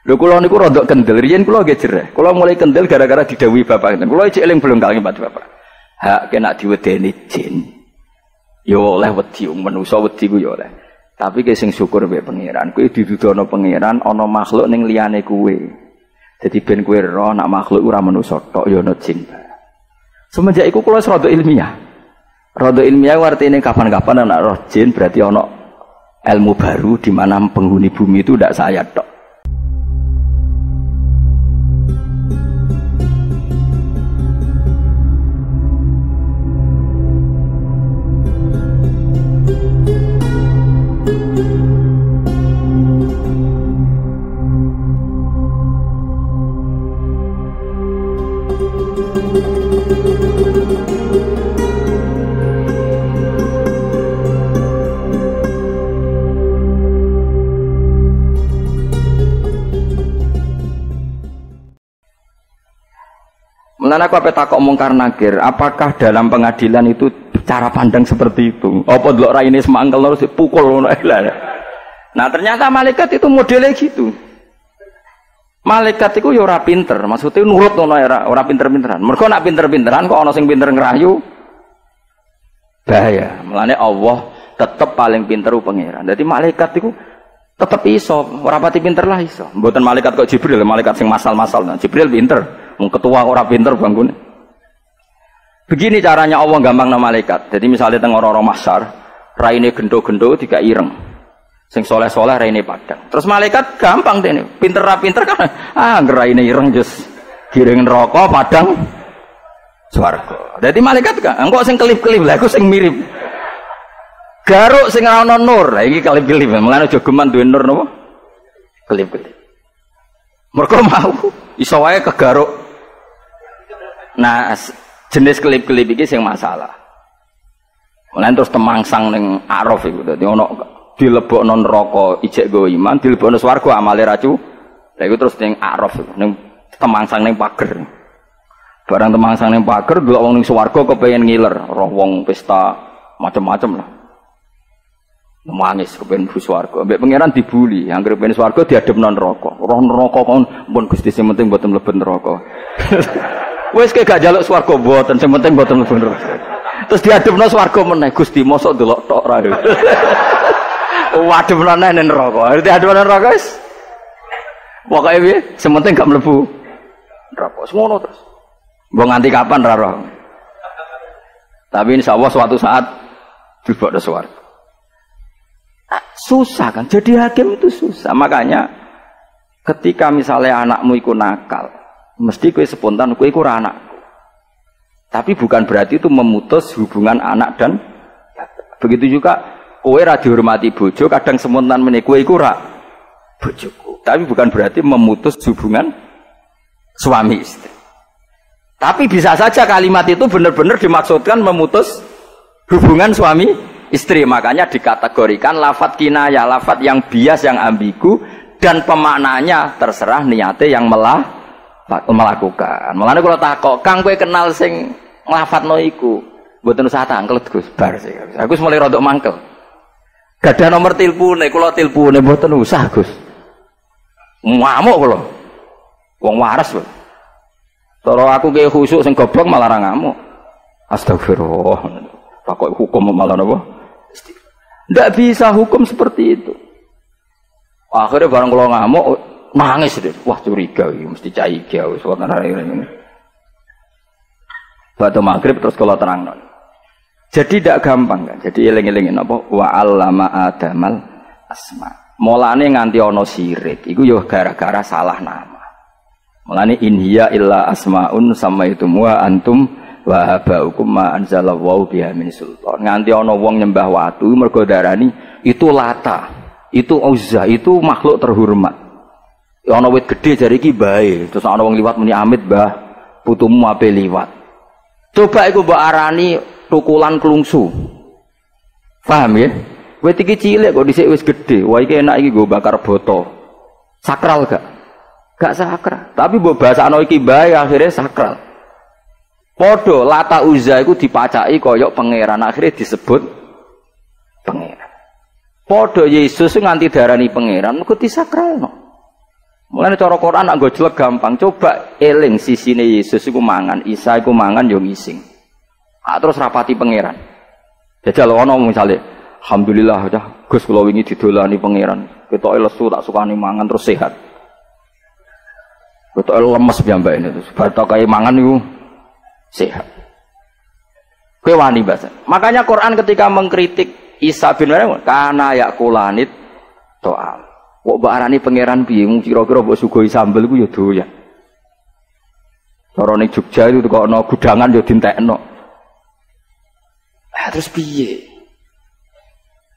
Lho kula niku rodok kendel, riyen kula nggih jereh. Kula mulai kendel gara-gara didhawuhi bapak. Kula iki eling belum kali Pak Bapak. Hak kena diwedeni jin. Yo oleh wedi manusa wedi ku yo oleh. Tapi ke sing syukur mbek pangeran, kowe didudono pangeran ana makhluk ning liyane kowe. Jadi ben kowe ro nak makhluk ora manusa tok yo ana jin. Semenjak iku kula rada ilmiah. Rada ilmiah artinya kapan-kapan anak roh jin berarti ana ilmu baru di mana penghuni bumi itu tidak saya tok. Mulane aku apa takok mungkar nakir, apakah dalam pengadilan itu cara pandang seperti itu? Apa delok raine semangkel terus pukul ngono Nah, ternyata malaikat itu modelnya gitu. Malaikat itu ya ora pinter, maksudnya nurut ngono ora ora pinter-pinteran. Mergo nak pinter-pinteran kok ana sing pinter ngerayu bahaya. Mulane Allah tetep paling pinter pangeran. Jadi malaikat itu tetep iso, ora pati pinter lah iso. Mboten malaikat kok Jibril, malaikat sing masal-masal. Nah, Jibril pinter. Ketua orang pinter bangun. Begini caranya Allah gampang nama malaikat. Jadi misalnya tengok orang-orang masar, raine gendo-gendo tiga ireng. Sing soleh-soleh raine padang. Terus malaikat gampang deh. Pinter pinter kan. Ah raine ireng just giring rokok padang swarga. Jadi malaikat kan engkau sing kelip-kelip lah, aku sing mirip. Garuk sing ana nur. Lah iki kelip-kelip. Mulane aja geman duwe nur napa? Kelip-kelip. Mereka mau iso wae kegaruk Nah, jenis kelip-kelip iki sing masalah. Mulane terus temangsang ning Araf iku dadi ana dilebokno neraka ijek go iman, dilebokno swarga amale racu. Iku terus ning Araf iku ning temangsang ning pager. Barang temangsang ning pager delok wong ning swarga kepengin ngiler, roh wong pesta macam-macam lah. Nangis kepen bu swarga. Mbek pangeran dibuli, anggere pengen swarga diadepno neraka. Roh neraka kon pun Gusti sing penting mboten mlebu neraka. Wes kayak gak jaluk swarga mboten, sing penting mboten bener. Terus diadepno swarga meneh, Gusti mosok delok tok ra. Wadep meneh ning neraka. Diadepno neraka wis. Pokoke piye? Sing penting gak mlebu neraka. Semono terus. Mbok nganti kapan ra roh. Tapi insya Allah suatu saat dibawa swarga. Susah kan, jadi hakim itu susah. Makanya ketika misalnya anakmu ikut nakal, Mesti kue spontan, kue iku anak. Tapi bukan berarti itu memutus hubungan anak dan begitu juga kue ra dihormati bojo, kadang spontan meneh kue bojoku. Tapi bukan berarti memutus hubungan suami istri. Tapi bisa saja kalimat itu benar-benar dimaksudkan memutus hubungan suami istri. Makanya dikategorikan lafat kinaya, lafat yang bias, yang ambigu, dan pemaknanya terserah niatnya yang melah melakukan. Mulane kalau takok, Kang kowe kenal sing nglafatno iku. Mboten usah tangkel Gus, bar sih. Aku mulai rodok mangkel. Gak ada nomor tilpune, kula tilpune mboten usah Gus. Ngamuk kula. Wong waras kok. Kalau aku kayak khusuk sing goblok malah ngamuk. Astagfirullah. Takok hukum malah napa? Tidak bisa hukum seperti itu. Akhirnya barang kalau ngamuk, nangis deh. Wah curiga, mesti cai jauh. Suara ini. Batu maghrib terus kalau terang non. Jadi tidak gampang kan. Jadi eling-elingin apa? Wa allama adamal asma. Mulane nganti ono sirik. Iku yo gara-gara salah nama. Mulane inhiya illa asmaun sama itu mua antum wa habaukum ma anzalallahu biha min sultan. Nganti ono wong nyembah watu mergo darani itu lata. Itu uzza, itu makhluk terhormat. Ya ana wit gede jari iki bae. Terus ana wong liwat muni amit, Mbah. Putumu ape liwat. Coba iku mbok arani tukulan klungsu. Paham ya? Wit iki cilik kok dhisik wis gede. Wah iki enak iki go bakar boto. Sakral gak? Gak sakral. Tapi mbok basakno iki bae akhirnya sakral. Podo lata uza iku dipacaki koyok pangeran akhirnya disebut pangeran. Podo Yesus nganti darani pangeran kok disakralno. Mulane cara Quran nak jelek gampang. Coba eling sisine Yesus iku mangan, Isa iku mangan yo ngising. Ah, terus rapati pangeran. Jajal ana misale, alhamdulillah dah Gus kula wingi didolani pangeran. Ketoke lesu tak sukani mangan terus sehat. Ketoke lemes piyambak ini terus kayak mangan iku sehat. Kowe wani bahasa. Makanya Quran ketika mengkritik Isa bin Maryam karena yakulanit to'am. Kok mbak arani pangeran piye mung kira-kira mbok sugoi sambel ku ya doyan. Jogja itu kok ana gudangan ya dintekno. Eh, terus piye?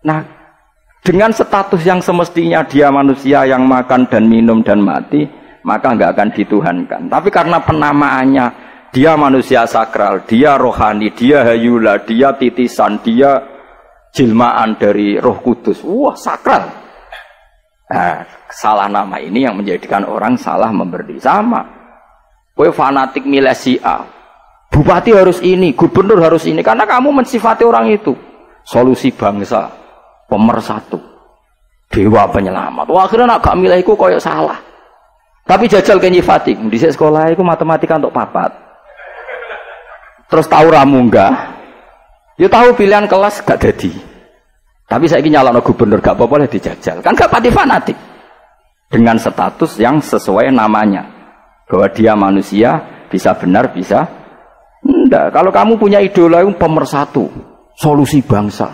Nah, dengan status yang semestinya dia manusia yang makan dan minum dan mati, maka nggak akan dituhankan. Tapi karena penamaannya dia manusia sakral, dia rohani, dia hayula, dia titisan, dia jilmaan dari roh kudus. Wah, sakral. Nah, salah nama ini yang menjadikan orang salah memberi sama. Kue fanatik milih A. Bupati harus ini, gubernur harus ini karena kamu mensifati orang itu. Solusi bangsa, pemersatu, dewa penyelamat. Wah, akhirnya nak gak milih itu koyok salah. Tapi jajal ke nyifati, di sekolah itu matematika untuk papat. Terus tahu ramu enggak? Ya tahu pilihan kelas gak jadi. Tapi saya ingin nyalon gubernur gak apa-apa dijajal. Kan gak pati fanatik. Dengan status yang sesuai namanya. Bahwa dia manusia, bisa benar, bisa enggak. Kalau kamu punya idola yang pemersatu, solusi bangsa.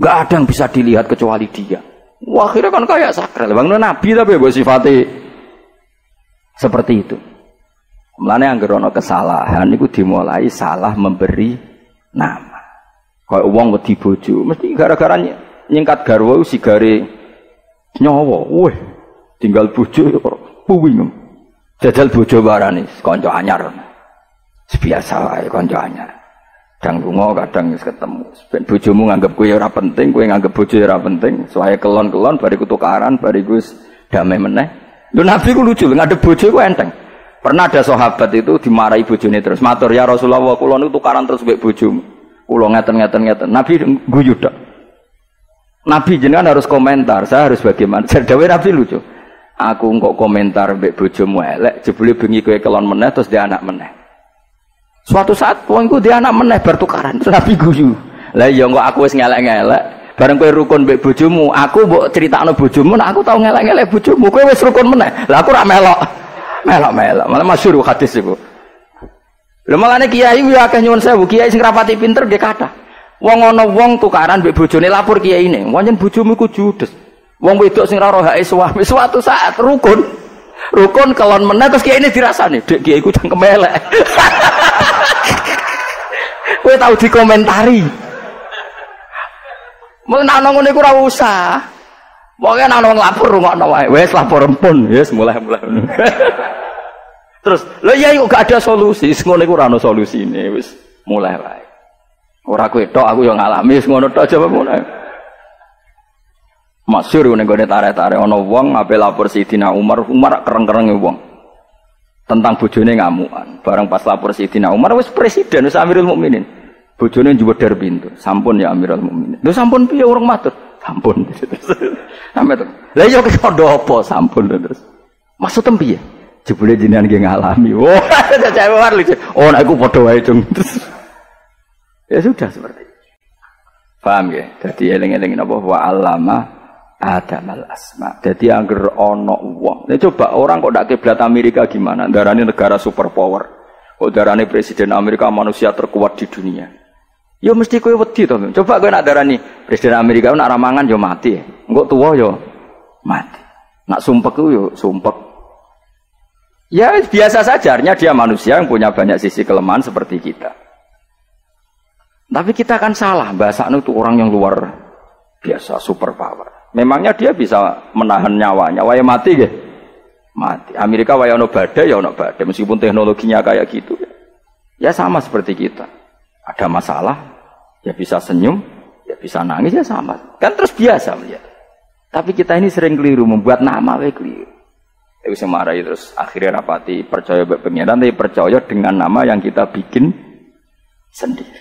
Gak ada yang bisa dilihat kecuali dia. Wah, akhirnya kan kayak sakral. Bang Nabi tapi buat sifatnya seperti itu. Mulanya yang gerono kesalahan itu dimulai salah memberi nama. Kayak uang wedi bojo, mesti gara-gara nyingkat garwa sigare nyawa. Weh, tinggal bojo puwing. Jajal bojo barani kanca anyar. Biasa wae kanca anyar. Kadang lunga, kadang wis ketemu. Ben bojomu nganggep kowe ora penting, kowe nganggep bojo ora penting. Soale kelon-kelon bariku tukaran, bariku wis damai meneh. Lho Nabi ku lucu, ngadep bojo ku enteng. Pernah ada sahabat itu dimarahi bojone terus. Matur ya Rasulullah, kula niku tukaran terus mbek bojomu. Ulo ngeten ngeten ngeten. Nabi guyu dok. Nabi jenengan harus komentar. Saya harus bagaimana? Saya Nabi lucu. Aku kok komentar mbek bojomu elek, jebule bengi kowe kelon meneh terus dia anak meneh. Suatu saat wongku dia anak meneh bertukaran. Nabi guyu. Lah iya kok aku wis ngelek-ngelek. Bareng kowe rukun mbek bojomu, aku mbok critakno bojomu, nah aku tau ngelek-ngelek bojomu, kowe wis rukun meneh. Lah aku ora melok. Melok-melok. Malah masyhur hadis iku. Lha malane kiai yo akeh nyuwun sewu, kiai sing rapati pinter nggih kathah. Wong ana wong tukaran mbek bojone lapor kiai ini, wonten bojomu iku judes. Wong wedok sing ora hake suami suatu saat rukun. Rukun kelon meneh terus kiai ini dirasani, Dek kiai ku cangkem elek. Kowe tau dikomentari. Mau nak ngono iku ora usah. Pokoke nak wong lapor rungokno wae. Wis lapor empun, wis mulai-mulai. Terus, lo ya yuk gak ada solusi, ngono iku ora ono solusine wis mulai wae. Ora kowe tok aku yang ngalami wis ngono coba mulai. Masyur ning gone tarik-tarik ana wong ape lapor Sidina Umar, Umar kereng-kerenge wong. Tentang bojone ngamukan. Barang pas lapor Sidina Umar wis presiden wis Amirul Mukminin. Bojone njubedar pintu. Sampun ya Amirul Mukminin. Lho sampun piye urung matur? Sampun. Sampai terus. Lah yo apa sampun terus. Maksud piye? Jebule jenengan nggih ngalami. Wah, cewek war lucu. Oh, nek aku padha wae, Cung. Ya sudah seperti itu. Paham ya? Jadi eling-eling napa wa alama adamal asma. Jadi angger ana wong. Nah, coba orang kok ndak kiblat Amerika gimana? Darane negara superpower. Kok darane presiden Amerika manusia terkuat di dunia. Ya mesti kowe wedi to. Coba kowe nak darani presiden Amerika nak ramangan yo mati. Engko tuwa yo mati. Nak sumpek yo sumpek Ya biasa saja, artinya dia manusia yang punya banyak sisi kelemahan seperti kita. Tapi kita kan salah, bahasa itu orang yang luar biasa, super power. Memangnya dia bisa menahan nyawanya, waya mati ya? Mati. Amerika waya ono badai ya ono badai, meskipun teknologinya kayak gitu. Ya sama seperti kita. Ada masalah, ya bisa senyum, ya bisa nangis, ya sama. Kan terus biasa melihat. Tapi kita ini sering keliru, membuat nama we keliru. Itu bisa marahi terus akhirnya rapati percaya pengiran tapi percaya dengan nama yang kita bikin sendiri.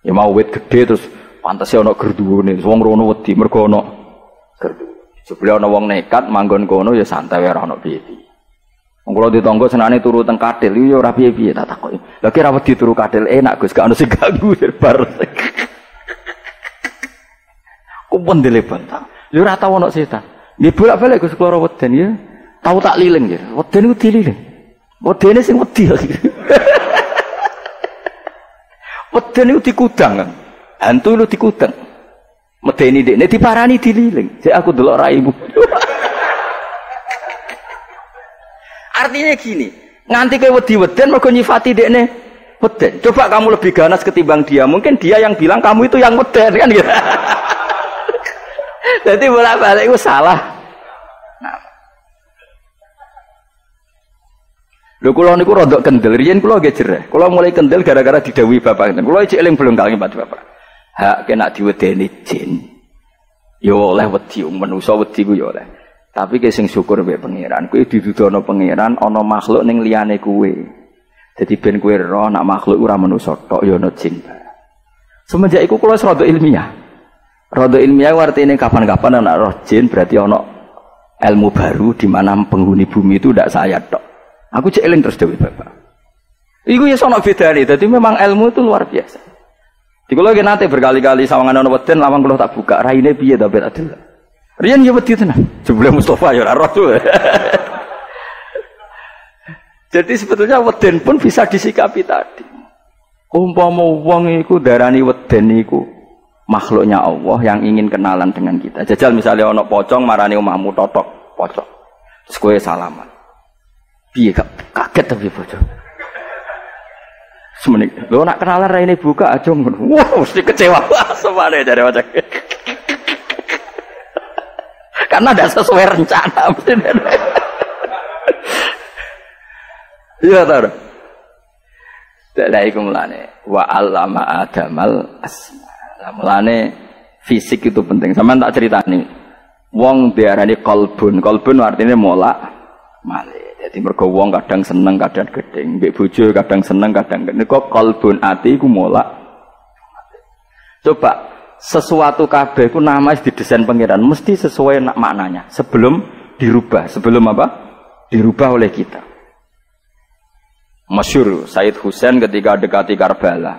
Ya mau wet gede terus pantasnya ono gerduwone, wong rono wedi mergo ono gerdu. Sebelum ana wong nekat manggon kono ya santai ora ana piye-piye. Wong kula ditonggo senane turu teng kadil yo ya ora piye-piye tak takoki. Lah kira wedi turu kadil enak Gus gak ono sing ganggu bar. Kupon dile. Yo ora tau ono setan. Nggih bolak-balik Gus kula weden ya. Tahu tak liling ya. Weden iku dililing. Wedene sing wedi. Weden iku dikudang. Hantu lu dikudang. Medeni dekne diparani dililing. Cek aku delok raimu. Artinya gini, nganti kowe wedi-weden mergo nyifati dekne weden. Coba kamu lebih ganas ketimbang dia. Mungkin dia yang bilang kamu itu yang weden kan gitu. Jadi bolak-balik itu salah. Lho kula niku rodok kendel, riyen kula nggih jereh. Kula mulai kendel gara-gara didhawuhi bapak. Kula cek eling belum kali bapak. Hak kena diwedeni jin. Ya oleh wedi manusa wedi ku ya oleh. Tapi ke sing syukur mbek pangeran kuwi didudono pangeran ana makhluk ning liyane kuwe. Jadi ben kuwe roh nak makhluk ora manusa tok ya ana jin semenjak iku kula rada ilmiah. Rada ilmiah artinya kapan-kapan anak roh jin berarti ana ilmu baru di mana penghuni bumi itu tidak saya tok aku cek eling terus dewe bapak Iku ya sono bedane. Jadi memang ilmu itu luar biasa. Di kalau nanti berkali-kali sawangan ono weden lawang kalau tak buka raine piye ta ben adil. Riyen ya wedi tenan. Jebule Mustafa ya ora tuh. Jadi sebetulnya weden pun bisa disikapi tadi. Umpama wong iku darani weden iku makhluknya Allah yang ingin kenalan dengan kita. Jajal misalnya ono pocong marani omahmu totok pocong. Terus salaman. Piye kaget tapi pocong. Semenit. Lo nak kenalan ini buka aja Wah, mesti kecewa. Semane dari wajah. Karena ada sesuai rencana mesti. Iya tahu. Lah iku mulane wa allama adamal asma. Lah fisik itu penting. Sama tak cerita nih. Wong diarani kolbun. Kolbun artinya molak malik. Jadi mergo wong kadang seneng, kadang gedeng. Mbek bojo kadang seneng, kadang gedeng. Kok kalbun ati iku molak. Coba sesuatu kabeh ku nama didesain pangeran mesti sesuai nak maknanya sebelum dirubah. Sebelum apa? Dirubah oleh kita. Masyur Said Husain ketika dekati Karbala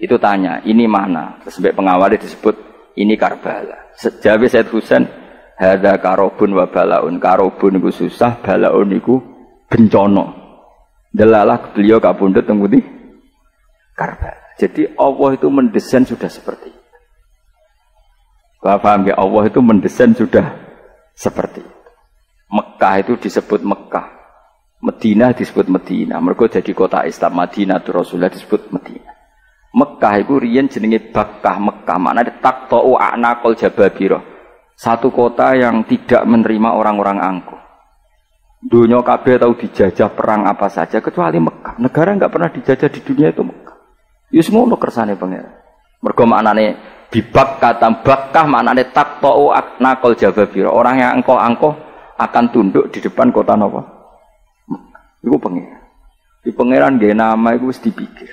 itu tanya ini mana terus pengawal disebut ini Karbala sejauh Said Husain Hada karobun wa balaun. Karobun iku susah, balaun iku bencana. Delalah beliau kabundut tengguti Karbala. Jadi Allah itu mendesain sudah seperti itu. Paham ya? Allah itu mendesain sudah seperti itu. Mekah itu disebut Mekah. Medina disebut Medina. Mereka jadi kota Islam. Madinah itu Rasulullah disebut Medina. Mekah itu rian jenenge Bakkah Mekah. Mana takto'u a'naqol jababirah satu kota yang tidak menerima orang-orang angkuh. Dunia KB tahu dijajah perang apa saja kecuali Mekah. Negara nggak pernah dijajah di dunia itu Mekah. Ya semua kersane pangeran. Mergo maknane bibak kata bakah maknane takto nakol jababir. Orang yang angkoh angkoh akan tunduk di depan kota Nova. Itu pangeran. Di pangeran gak nama itu harus dipikir.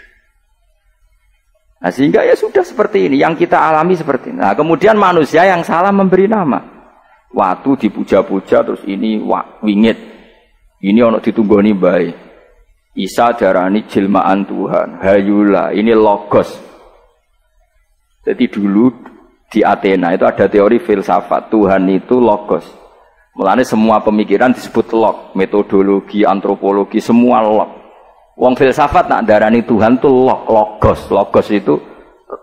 Nah, sehingga ya sudah seperti ini, yang kita alami seperti ini. Nah, kemudian manusia yang salah memberi nama. Waktu dipuja-puja terus ini wingit. Ini ono ditunggoni baik. Isa darani jilmaan Tuhan. Hayula, ini logos. Jadi dulu di Athena itu ada teori filsafat Tuhan itu logos. Mulanya semua pemikiran disebut log, metodologi, antropologi, semua log. Wong filsafat nak darani Tuhan tuh log, logos. Logos itu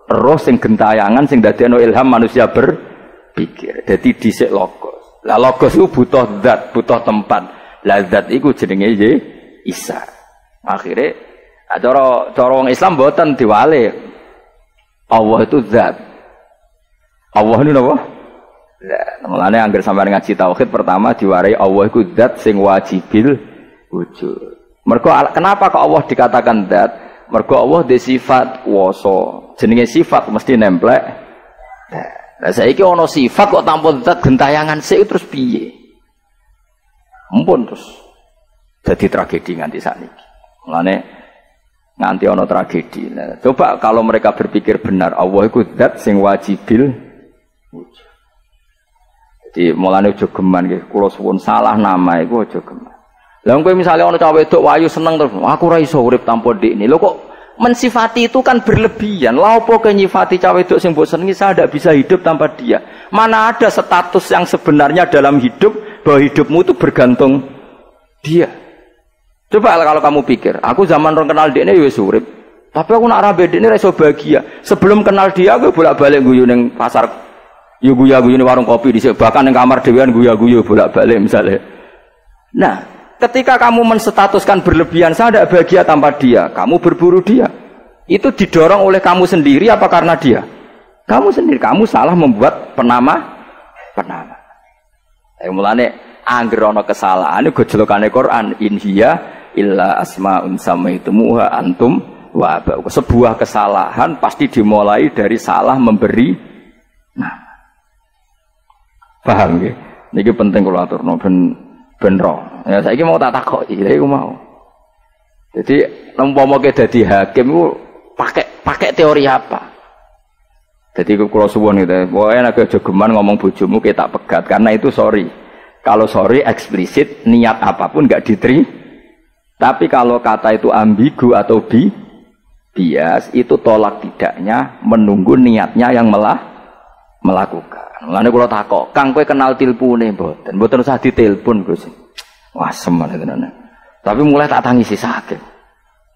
roh sing gentayangan sing dadekno ilham manusia berpikir. Jadi dhisik logos. Lah logos itu butuh zat, butuh tempat. Lah zat iku jenenge Isa. Akhirnya cara cara wong Islam mboten diwale. Allah itu zat. Allah itu napa? Nah, mulane anggar sampeyan ngaji tauhid pertama diwarai Allah itu zat sing wajibil wujud. Mergo kenapa kok Allah dikatakan dat? Mergo Allah di sifat woso. Jenenge sifat mesti nemplek. Nah, saiki ana sifat kok tanpa dat gentayangan sik terus piye? Mumpun terus. Jadi tragedi nganti sakniki. Mulane nganti ana tragedi. Nah, coba kalau mereka berpikir benar, Allah itu dat sing wajibil wujud. Di mulane aja geman nggih, kula suwun salah nama iku aja geman. Lah kowe misale ana cah wedok wayu seneng terus, aku ora iso urip tanpa ini. Lho kok mensifati itu kan berlebihan. Lah apa kenyifati cah wedok sing mbok senengi saya tidak bisa hidup tanpa dia. Mana ada status yang sebenarnya dalam hidup bahwa hidupmu itu bergantung dia. Coba kalau kamu pikir, aku zaman orang kenal dia ini ya urip. Tapi aku nak rabe ini reso bahagia. Sebelum kenal dia, aku bolak-balik guyu neng pasar Yo guya guyu warung kopi di bahkan yang kamar dewan guya guyu bolak balik misalnya. Nah, ketika kamu menstatuskan berlebihan saya tidak bahagia tanpa dia, kamu berburu dia. Itu didorong oleh kamu sendiri apa karena dia? Kamu sendiri, kamu salah membuat penama penama. Eh mulane anggerono kesalahan gojolokane Quran in hiya illa asmaun samaitumuha antum wa sebuah kesalahan pasti dimulai dari salah memberi nah Paham nggih? Niki penting kula aturno ben ben roh. Ya saiki mau tak takoki, lha iku mau. Jadi umpama ke dadi hakim iku pakai pakai teori apa? Jadi kalau suwon gitu, pokoknya agak jogeman ngomong bojomu kita tak pegat karena itu sorry. Kalau sorry eksplisit niat apa pun nggak diteri. Tapi kalau kata itu ambigu atau bi bias itu tolak tidaknya menunggu niatnya yang melah melakukan. Mulane kula takok, Kang kowe kenal tilpune mboten? Mboten usah ditelepon Gus. Wah, semen tenan. Tapi mulai tak tangisi sakit.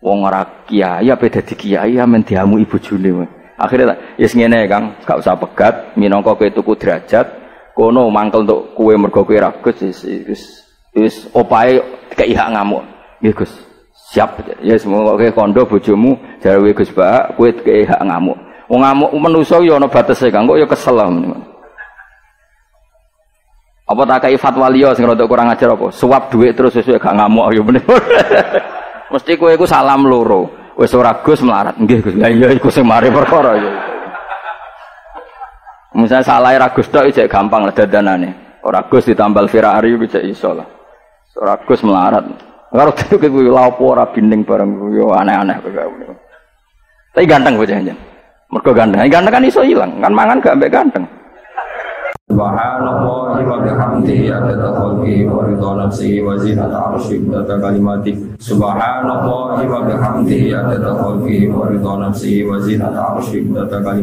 Wong ora kiai apa dadi kiai amen diamu ibu june. Akhirnya yes ngene Kang, gak usah pegat, minangka kowe tuku derajat, kono mangkel untuk kue mergo kowe ra Gus wis wis opae kei hak ngamuk. Nggih Gus. Siap. Ya semoga kowe kondo bojomu jare Gus Pak, kowe kei hak ngamuk. Wong ngamuk manusa ya ana batese Kang, kok ya kesel lah. Apa tak kayak fatwa liya sing rada kurang ajar apa? Suap duit terus sesuai gak ngamuk ya bener. Mesti kowe iku salam loro. Wis ora Gus melarat. Nggih Gus. Lah iya iku sing mari perkara ya. Misalnya salah ra Gus tok cek gampang lah dadanane. Ora Gus ditambal Ferrari bisa iso lah. Ora Gus melarat. Karo itu kuwi lha apa ora binding bareng yo aneh-aneh kowe. Tapi ganteng bocah jeneng. Mergo ganteng. Ganteng kan iso ilang, kan mangan gak ambek ganteng. Subhanallah wa bihamdihi adada khalqihi wa ridha nafsihi wa zinata arshih adada Subhanallah wa bihamdihi adada khalqihi wa ridha nafsihi wa zinata arshih adada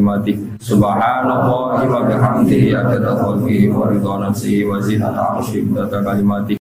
Subhanallah wa bihamdihi adada khalqihi wa ridha nafsihi wa zinata arshih adada